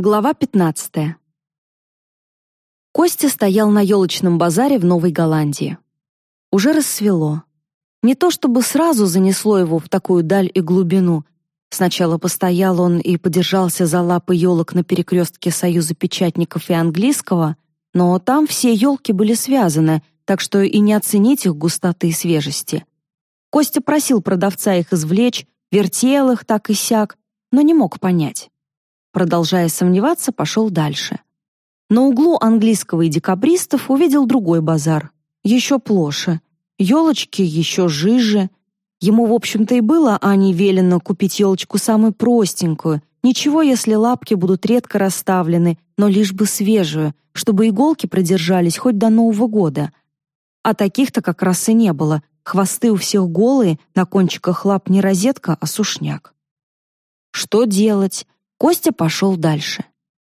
Глава 15. Костя стоял на елочном базаре в Новой Голландии. Уже рассвело. Не то чтобы сразу занесло его в такую даль и глубину. Сначала постоял он и подержался за лапы елок на перекрестке Союза печатников и английского, но там все елки были связаны, так что и не оценить их густоты и свежести. Костя просил продавца их извлечь, вертел их так и сяк, но не мог понять. Продолжая сомневаться, пошел дальше. На углу английского и декабристов увидел другой базар, еще плоше. Елочки еще жиже. Ему, в общем-то, и было Ане велено купить елочку самую простенькую. Ничего, если лапки будут редко расставлены, но лишь бы свежую, чтобы иголки продержались хоть до Нового года. А таких-то как раз и не было. Хвосты у всех голые, на кончиках лап не розетка, а сушняк. Что делать? Костя пошел дальше.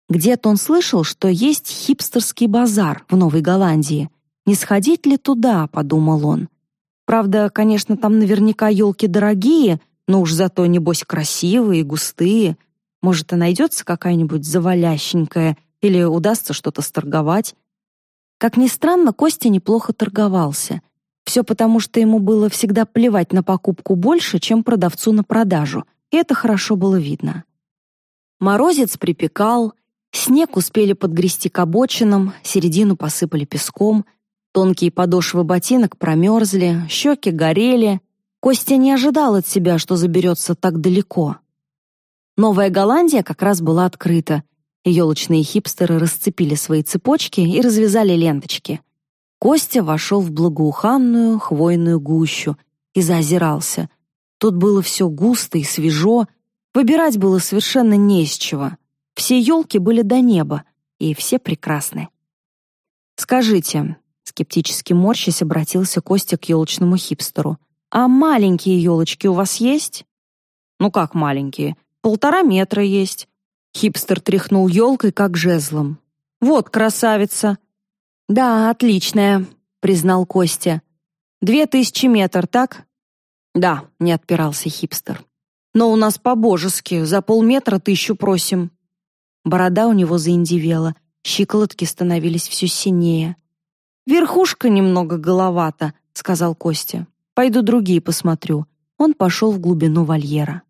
Где-то он слышал, что есть хипстерский базар в Новой Голландии. Не сходить ли туда, подумал он. Правда, конечно, там наверняка елки дорогие, но уж зато, небось, красивые, густые. Может, и найдется какая-нибудь завалященькая или удастся что-то сторговать. Как ни странно, Костя неплохо торговался. Все потому, что ему было всегда плевать на покупку больше, чем продавцу на продажу, и это хорошо было видно. Морозец припекал, снег успели подгрести к обочинам, середину посыпали песком, тонкие подошвы ботинок промерзли, щеки горели. Костя не ожидал от себя, что заберется так далеко. Новая Голландия как раз была открыта, елочные хипстеры расцепили свои цепочки и развязали ленточки. Костя вошел в благоуханную хвойную гущу и заозирался. Тут было все густо и свежо, Выбирать было совершенно не из чего. Все елки были до неба, и все прекрасны. «Скажите», — скептически морщись обратился Костя к елочному хипстеру, «а маленькие елочки у вас есть?» «Ну как маленькие? Полтора метра есть». Хипстер тряхнул елкой, как жезлом. «Вот красавица!» «Да, отличная», — признал Костя. «Две тысячи метр, так?» «Да», — не отпирался хипстер. Но у нас по-божески, за полметра тысячу просим». Борода у него заиндивела, щиколотки становились все синее. «Верхушка немного головата», — сказал Костя. «Пойду другие посмотрю». Он пошел в глубину вольера.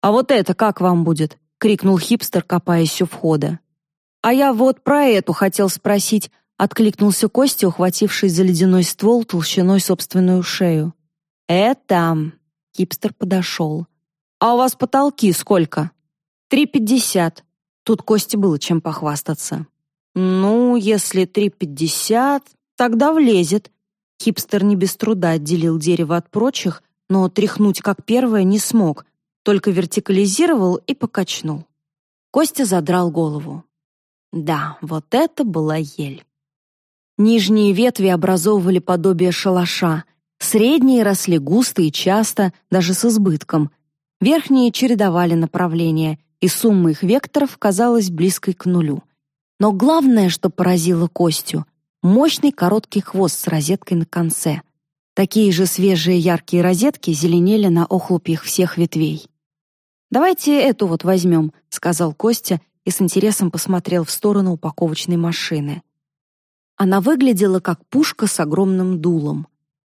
«А вот это как вам будет?» — крикнул хипстер, копаясь у входа. «А я вот про эту хотел спросить», — откликнулся Костя, ухватившись за ледяной ствол толщиной собственную шею. «Это...» — хипстер подошел. «А у вас потолки сколько?» «Три пятьдесят». Тут Косте было чем похвастаться. «Ну, если три пятьдесят, тогда влезет». Хипстер не без труда отделил дерево от прочих, но тряхнуть как первое не смог, только вертикализировал и покачнул. Костя задрал голову. Да, вот это была ель. Нижние ветви образовывали подобие шалаша, средние росли густо и часто, даже с избытком, Верхние чередовали направления, и сумма их векторов казалась близкой к нулю. Но главное, что поразило Костю — мощный короткий хвост с розеткой на конце. Такие же свежие яркие розетки зеленели на охлупьях всех ветвей. «Давайте эту вот возьмем», — сказал Костя и с интересом посмотрел в сторону упаковочной машины. Она выглядела как пушка с огромным дулом.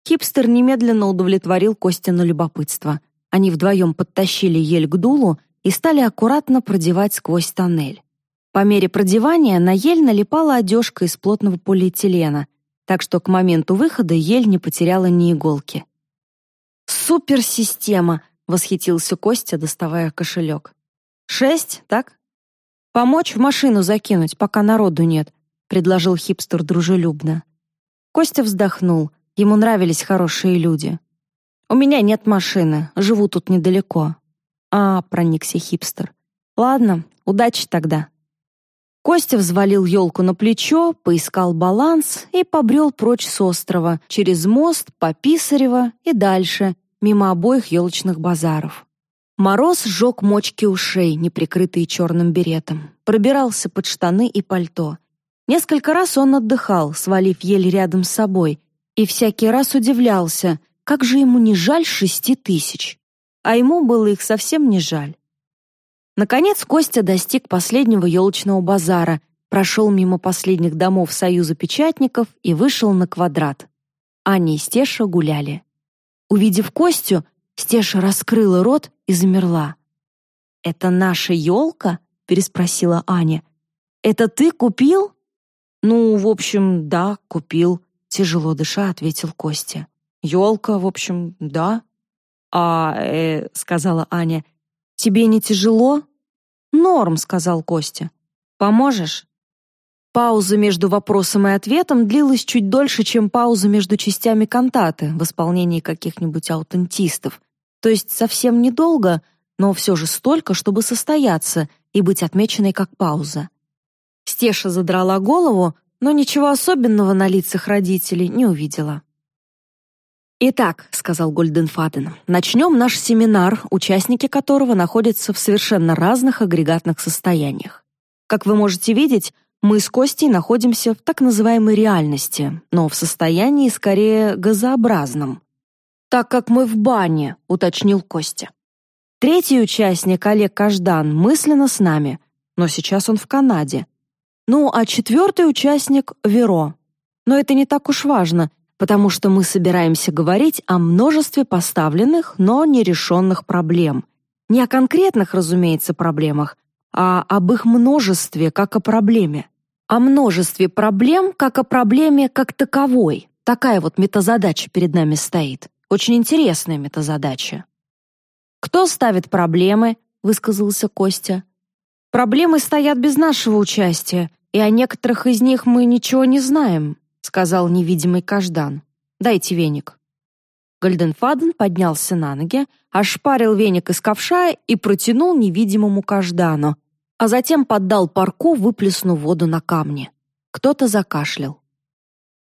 Хипстер немедленно удовлетворил Костя на любопытство — они вдвоем подтащили ель к дулу и стали аккуратно продевать сквозь тоннель. По мере продевания на ель налипала одежка из плотного полиэтилена, так что к моменту выхода ель не потеряла ни иголки. «Суперсистема!» — восхитился Костя, доставая кошелек. «Шесть, так?» «Помочь в машину закинуть, пока народу нет», — предложил хипстер дружелюбно. Костя вздохнул. Ему нравились хорошие люди. «У меня нет машины, живу тут недалеко». «А», — проникся хипстер. «Ладно, удачи тогда». Костя взвалил елку на плечо, поискал баланс и побрел прочь с острова, через мост, по Писарево и дальше, мимо обоих елочных базаров. Мороз сжег мочки ушей, не прикрытые черным беретом, пробирался под штаны и пальто. Несколько раз он отдыхал, свалив ель рядом с собой, и всякий раз удивлялся — как же ему не жаль шести тысяч? А ему было их совсем не жаль. Наконец Костя достиг последнего елочного базара, прошел мимо последних домов Союза печатников и вышел на квадрат. Аня и Стеша гуляли. Увидев Костю, Стеша раскрыла рот и замерла. «Это наша елка?» — переспросила Аня. «Это ты купил?» «Ну, в общем, да, купил», — тяжело дыша ответил Костя. «Елка, в общем, да». «А, э, — сказала Аня, — тебе не тяжело?» «Норм», — сказал Костя. «Поможешь?» Пауза между вопросом и ответом длилась чуть дольше, чем пауза между частями кантаты в исполнении каких-нибудь аутентистов. То есть совсем недолго, но все же столько, чтобы состояться и быть отмеченной как пауза. Стеша задрала голову, но ничего особенного на лицах родителей не увидела. «Итак», — сказал Гольденфаден, — «начнем наш семинар, участники которого находятся в совершенно разных агрегатных состояниях. Как вы можете видеть, мы с Костей находимся в так называемой реальности, но в состоянии скорее газообразном. «Так как мы в бане», — уточнил Костя. Третий участник, Олег Каждан, мысленно с нами, но сейчас он в Канаде. Ну, а четвертый участник — Веро. Но это не так уж важно — потому что мы собираемся говорить о множестве поставленных, но нерешенных проблем. Не о конкретных, разумеется, проблемах, а об их множестве как о проблеме. О множестве проблем как о проблеме как таковой. Такая вот метазадача перед нами стоит. Очень интересная метазадача. «Кто ставит проблемы?» — высказался Костя. «Проблемы стоят без нашего участия, и о некоторых из них мы ничего не знаем сказал невидимый Каждан. Дайте веник. Гольденфаден поднялся на ноги, ошпарил веник из ковша и протянул невидимому Каждану, а затем поддал парку, выплеснув воду на камни. Кто-то закашлял.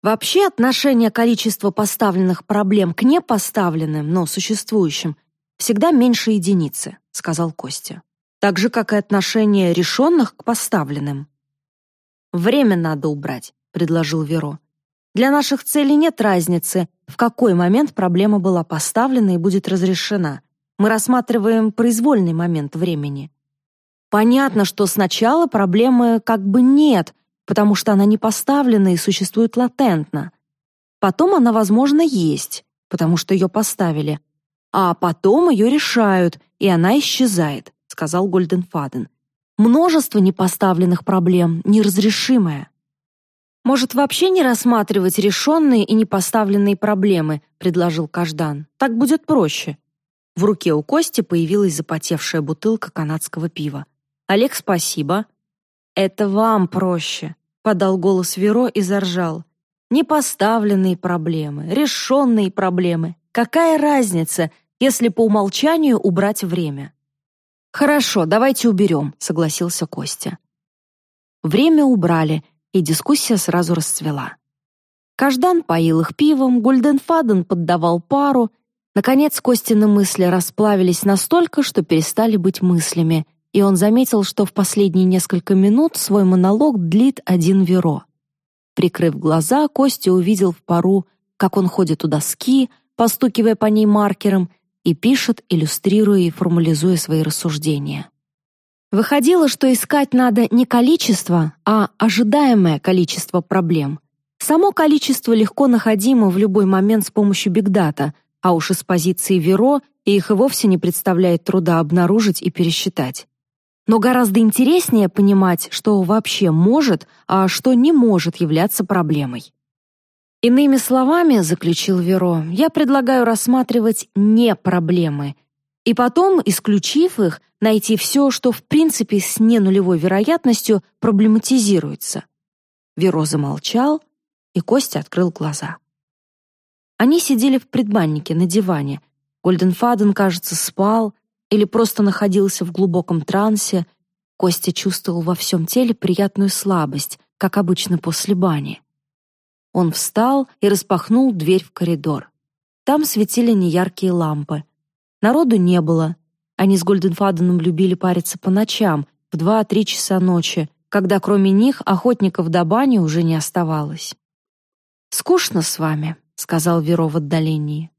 Вообще отношение количества поставленных проблем к непоставленным, но существующим, всегда меньше единицы, сказал Костя. Так же, как и отношение решенных к поставленным. Время надо убрать, предложил Веро. Для наших целей нет разницы, в какой момент проблема была поставлена и будет разрешена. Мы рассматриваем произвольный момент времени. Понятно, что сначала проблемы как бы нет, потому что она не поставлена и существует латентно. Потом она, возможно, есть, потому что ее поставили. А потом ее решают, и она исчезает, сказал Гольденфаден. Множество непоставленных проблем неразрешимое. «Может, вообще не рассматривать решенные и непоставленные проблемы», — предложил Каждан. «Так будет проще». В руке у Кости появилась запотевшая бутылка канадского пива. «Олег, спасибо». «Это вам проще», — подал голос Веро и заржал. «Непоставленные проблемы, решенные проблемы. Какая разница, если по умолчанию убрать время?» «Хорошо, давайте уберем», — согласился Костя. Время убрали — и дискуссия сразу расцвела. Каждан поил их пивом, Гульденфаден поддавал пару. Наконец Костины мысли расплавились настолько, что перестали быть мыслями, и он заметил, что в последние несколько минут свой монолог длит один Веро. Прикрыв глаза, Костя увидел в пару, как он ходит у доски, постукивая по ней маркером, и пишет, иллюстрируя и формализуя свои рассуждения. Выходило, что искать надо не количество, а ожидаемое количество проблем. Само количество легко находимо в любой момент с помощью бигдата, а уж из позиции Веро их и вовсе не представляет труда обнаружить и пересчитать. Но гораздо интереснее понимать, что вообще может, а что не может являться проблемой. Иными словами, заключил Веро, я предлагаю рассматривать не проблемы — и потом, исключив их, найти все, что в принципе с ненулевой вероятностью проблематизируется. Веро замолчал, и Костя открыл глаза. Они сидели в предбаннике на диване. Гольденфаден, кажется, спал или просто находился в глубоком трансе. Костя чувствовал во всем теле приятную слабость, как обычно после бани. Он встал и распахнул дверь в коридор. Там светили неяркие лампы — Народу не было. Они с Гольденфаденом любили париться по ночам, в два-три часа ночи, когда кроме них охотников до бани уже не оставалось. «Скучно с вами», — сказал Веро в отдалении.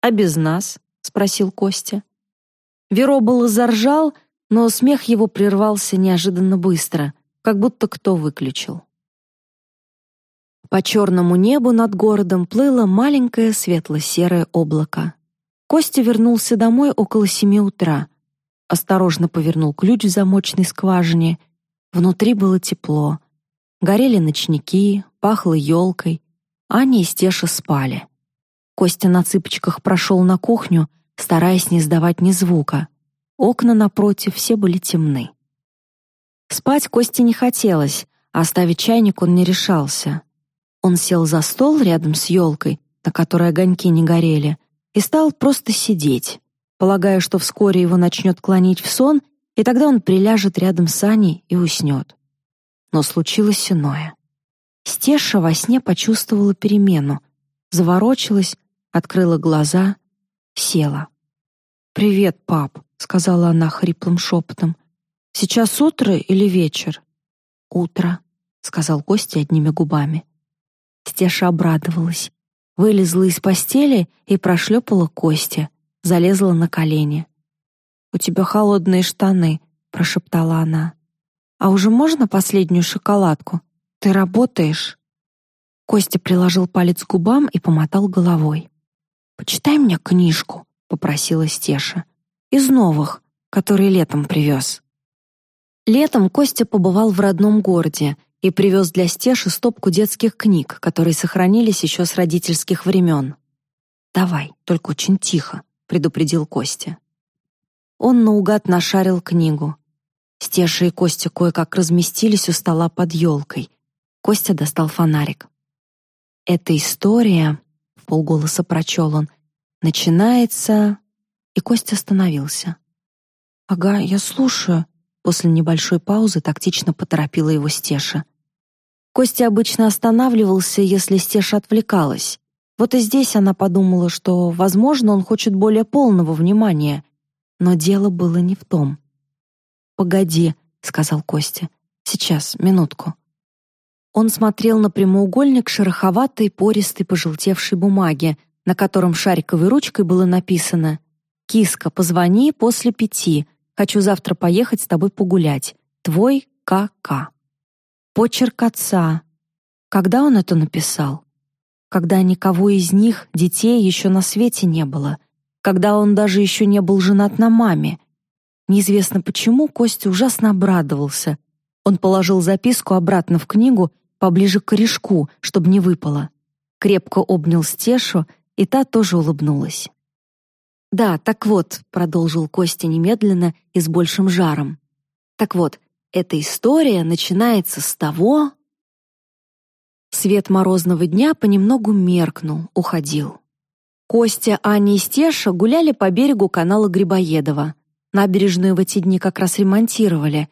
«А без нас?» — спросил Костя. Веро было заржал, но смех его прервался неожиданно быстро, как будто кто выключил. По черному небу над городом плыло маленькое светло-серое облако. Костя вернулся домой около семи утра. Осторожно повернул ключ в замочной скважине. Внутри было тепло. Горели ночники, пахло елкой. Аня и Стеша спали. Костя на цыпочках прошел на кухню, стараясь не сдавать ни звука. Окна напротив все были темны. Спать Косте не хотелось, а оставить чайник он не решался. Он сел за стол рядом с елкой, на которой огоньки не горели, и стал просто сидеть, полагая, что вскоре его начнет клонить в сон, и тогда он приляжет рядом с Аней и уснет. Но случилось иное. Стеша во сне почувствовала перемену, заворочилась, открыла глаза, села. «Привет, пап», — сказала она хриплым шепотом. «Сейчас утро или вечер?» «Утро», — сказал Костя одними губами. Стеша обрадовалась. Вылезла из постели и прошлепала Косте, залезла на колени. «У тебя холодные штаны», — прошептала она. «А уже можно последнюю шоколадку? Ты работаешь?» Костя приложил палец к губам и помотал головой. «Почитай мне книжку», — попросила Стеша. «Из новых, которые летом привез». Летом Костя побывал в родном городе и привез для Стеши стопку детских книг, которые сохранились еще с родительских времен. «Давай, только очень тихо», — предупредил Костя. Он наугад нашарил книгу. Стеша и Костя кое-как разместились у стола под елкой. Костя достал фонарик. «Эта история», — в полголоса прочел он, — «начинается...» И Костя остановился. «Ага, я слушаю», — после небольшой паузы тактично поторопила его Стеша. Костя обычно останавливался, если Стеша отвлекалась. Вот и здесь она подумала, что, возможно, он хочет более полного внимания. Но дело было не в том. «Погоди», — сказал Костя. «Сейчас, минутку». Он смотрел на прямоугольник шероховатой, пористой, пожелтевшей бумаги, на котором шариковой ручкой было написано «Киска, позвони после пяти. Хочу завтра поехать с тобой погулять. Твой К.К.» Почерк отца. Когда он это написал? Когда никого из них, детей, еще на свете не было. Когда он даже еще не был женат на маме. Неизвестно почему Костя ужасно обрадовался. Он положил записку обратно в книгу, поближе к корешку, чтобы не выпало. Крепко обнял Стешу, и та тоже улыбнулась. «Да, так вот», — продолжил Костя немедленно и с большим жаром. «Так вот, эта история начинается с того... Свет морозного дня понемногу меркнул, уходил. Костя, Аня и Стеша гуляли по берегу канала Грибоедова. Набережную в эти дни как раз ремонтировали.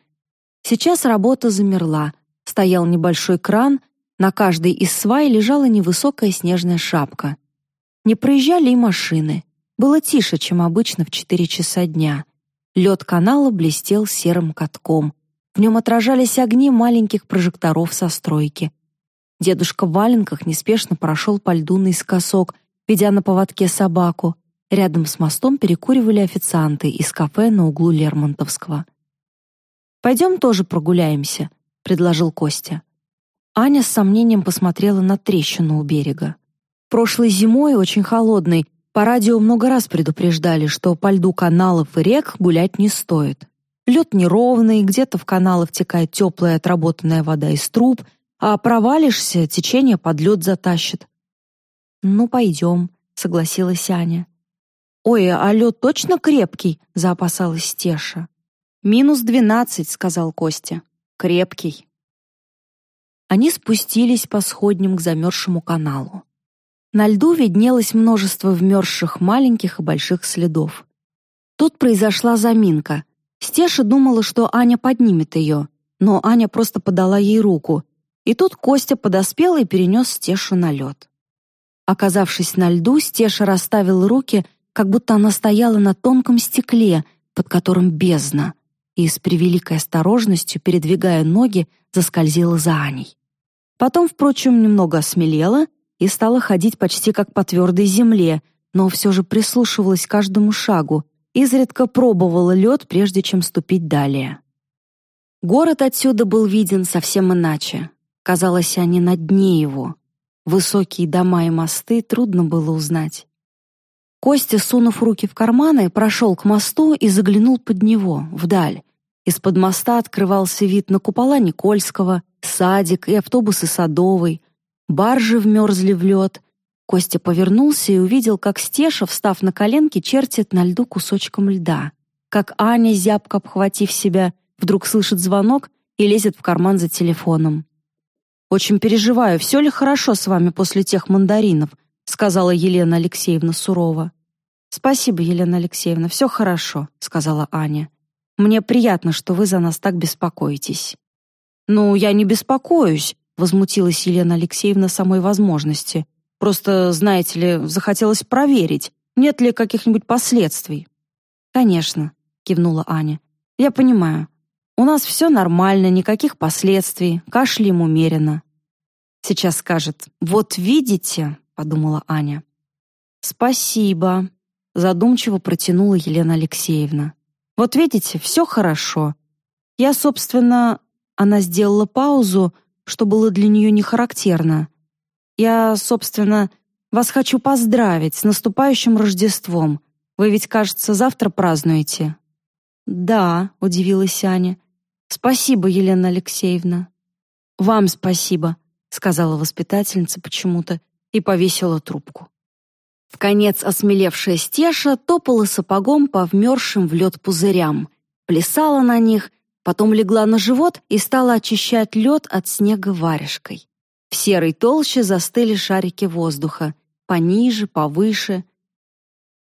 Сейчас работа замерла. Стоял небольшой кран, на каждой из свай лежала невысокая снежная шапка. Не проезжали и машины. Было тише, чем обычно в 4 часа дня. Лед канала блестел серым катком. В нем отражались огни маленьких прожекторов со стройки. Дедушка в валенках неспешно прошел по льду наискосок, ведя на поводке собаку. Рядом с мостом перекуривали официанты из кафе на углу Лермонтовского. «Пойдем тоже прогуляемся», — предложил Костя. Аня с сомнением посмотрела на трещину у берега. Прошлой зимой, очень холодной, по радио много раз предупреждали, что по льду каналов и рек гулять не стоит. Лед неровный, где-то в каналы втекает теплая отработанная вода из труб, а провалишься, течение под лед затащит. «Ну, пойдем», — согласилась Аня. «Ой, а лед точно крепкий?» — заопасалась Стеша. «Минус двенадцать», — сказал Костя. «Крепкий». Они спустились по сходням к замерзшему каналу. На льду виднелось множество вмерзших маленьких и больших следов. Тут произошла заминка. Стеша думала, что Аня поднимет ее, но Аня просто подала ей руку, и тут Костя подоспел и перенес Стешу на лед. Оказавшись на льду, Стеша расставила руки, как будто она стояла на тонком стекле, под которым бездна, и с превеликой осторожностью, передвигая ноги, заскользила за Аней. Потом, впрочем, немного осмелела и стала ходить почти как по твердой земле, но все же прислушивалась к каждому шагу, изредка пробовала лед, прежде чем ступить далее. Город отсюда был виден совсем иначе. Казалось, они на дне его. Высокие дома и мосты трудно было узнать. Костя, сунув руки в карманы, прошел к мосту и заглянул под него, вдаль. Из-под моста открывался вид на купола Никольского, садик и автобусы Садовой. Баржи вмерзли в лед. Костя повернулся и увидел, как Стеша, встав на коленки, чертит на льду кусочком льда. Как Аня, зябко обхватив себя, вдруг слышит звонок и лезет в карман за телефоном. «Очень переживаю, все ли хорошо с вами после тех мандаринов?» сказала Елена Алексеевна сурово. «Спасибо, Елена Алексеевна, все хорошо», — сказала Аня. «Мне приятно, что вы за нас так беспокоитесь». «Ну, я не беспокоюсь», — возмутилась Елена Алексеевна самой возможности. «Просто, знаете ли, захотелось проверить, нет ли каких-нибудь последствий». «Конечно», — кивнула Аня. «Я понимаю. У нас все нормально, никаких последствий, кашляем умеренно». Сейчас скажет «Вот видите», — подумала Аня. «Спасибо», — задумчиво протянула Елена Алексеевна. «Вот видите, все хорошо. Я, собственно...» Она сделала паузу, что было для нее не характерно. «Я, собственно, вас хочу поздравить с наступающим Рождеством. Вы ведь, кажется, завтра празднуете?» «Да», — удивилась Аня. «Спасибо, Елена Алексеевна». «Вам спасибо», — сказала воспитательница почему-то и повесила трубку. В конец осмелевшая Стеша топала сапогом по вмерзшим в лед пузырям, плясала на них, потом легла на живот и стала очищать лед от снега варежкой. В серой толще застыли шарики воздуха, пониже, повыше.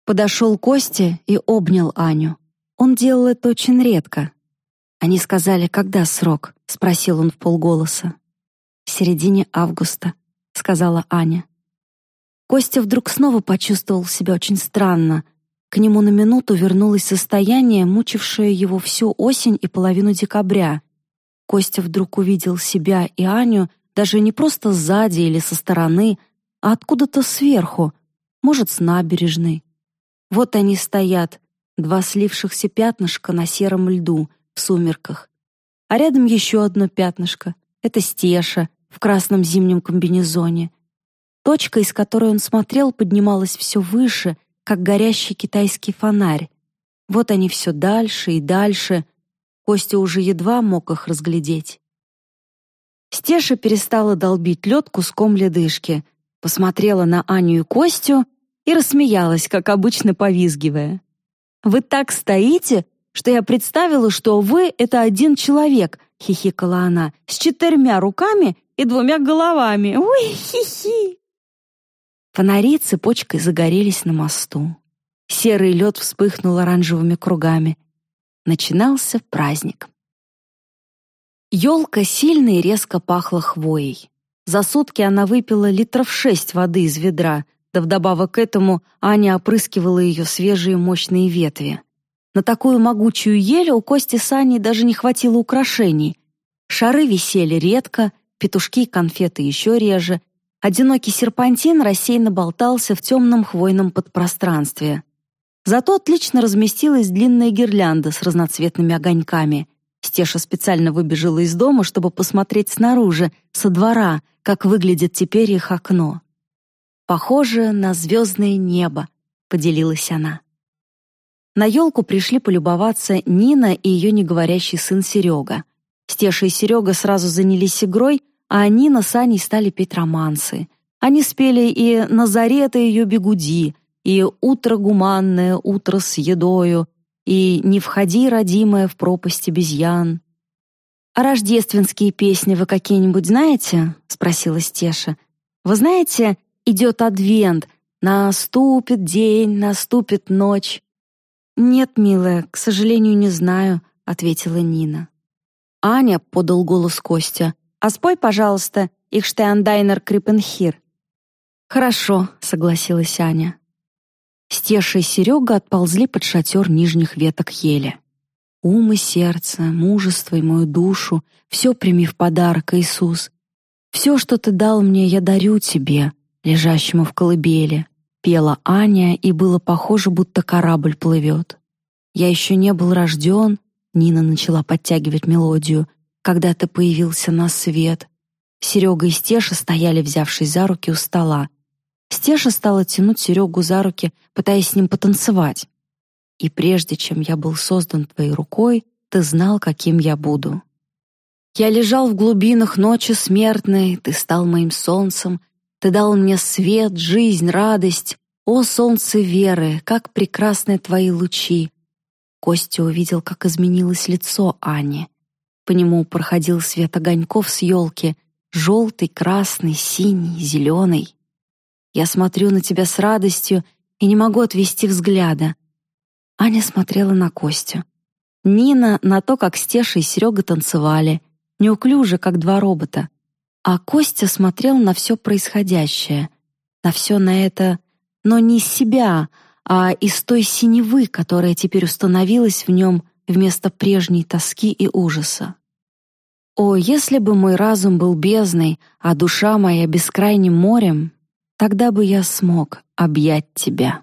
Подошел Костя и обнял Аню. Он делал это очень редко. Они сказали, когда срок, спросил он в полголоса. В середине августа, сказала Аня. Костя вдруг снова почувствовал себя очень странно. К нему на минуту вернулось состояние, мучившее его всю осень и половину декабря. Костя вдруг увидел себя и Аню даже не просто сзади или со стороны, а откуда-то сверху, может, с набережной. Вот они стоят, два слившихся пятнышка на сером льду в сумерках. А рядом еще одно пятнышко. Это Стеша в красном зимнем комбинезоне. Точка, из которой он смотрел, поднималась все выше, как горящий китайский фонарь. Вот они все дальше и дальше. Костя уже едва мог их разглядеть. Стеша перестала долбить лед куском ледышки, посмотрела на Аню и Костю и рассмеялась, как обычно повизгивая. «Вы так стоите, что я представила, что вы — это один человек», — хихикала она, «с четырьмя руками и двумя головами. Ой, хи-хи!» Фонари цепочкой загорелись на мосту. Серый лед вспыхнул оранжевыми кругами. Начинался праздник. Елка сильно и резко пахла хвоей. За сутки она выпила литров шесть воды из ведра, да вдобавок к этому Аня опрыскивала ее свежие мощные ветви. На такую могучую ель у Кости с Аней даже не хватило украшений. Шары висели редко, петушки и конфеты еще реже, Одинокий серпантин рассеянно болтался в темном хвойном подпространстве. Зато отлично разместилась длинная гирлянда с разноцветными огоньками. Стеша специально выбежала из дома, чтобы посмотреть снаружи, со двора, как выглядит теперь их окно. «Похоже на звездное небо», — поделилась она. На елку пришли полюбоваться Нина и ее неговорящий сын Серега. Стеша и Серега сразу занялись игрой — а Нина с Аней стали петь романсы. Они спели и «Назарета ее бегуди», и «Утро гуманное, утро с едою», и «Не входи, родимая, в пропасть обезьян». «А рождественские песни вы какие-нибудь знаете?» — спросила Стеша. «Вы знаете, идет адвент, наступит день, наступит ночь». «Нет, милая, к сожалению, не знаю», — ответила Нина. «Аня», — подал голос Костя, — а спой, пожалуйста, их штеандайнер Крипенхир». «Хорошо», — согласилась Аня. Стеша и Серега отползли под шатер нижних веток ели. «Ум и сердце, мужество и мою душу, все прими в подарок, Иисус. Все, что ты дал мне, я дарю тебе, лежащему в колыбели», пела Аня, и было похоже, будто корабль плывет. Я еще не был рожден, Нина начала подтягивать мелодию, когда ты появился на свет. Серега и Стеша стояли, взявшись за руки у стола. Стеша стала тянуть Серегу за руки, пытаясь с ним потанцевать. И прежде чем я был создан твоей рукой, ты знал, каким я буду. Я лежал в глубинах ночи смертной, ты стал моим солнцем, ты дал мне свет, жизнь, радость. О, солнце веры, как прекрасны твои лучи! Костя увидел, как изменилось лицо Ани. По нему проходил свет огоньков с елки, желтый, красный, синий, зеленый. Я смотрю на тебя с радостью и не могу отвести взгляда. Аня смотрела на Костю. Нина на то, как Стеша и Серега танцевали, неуклюже, как два робота. А Костя смотрел на все происходящее, на все на это, но не из себя, а из той синевы, которая теперь установилась в нем вместо прежней тоски и ужаса. О, если бы мой разум был бездной, а душа моя бескрайним морем, тогда бы я смог объять тебя.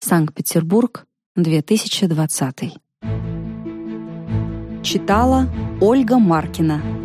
Санкт-Петербург, 2020. Читала Ольга Маркина.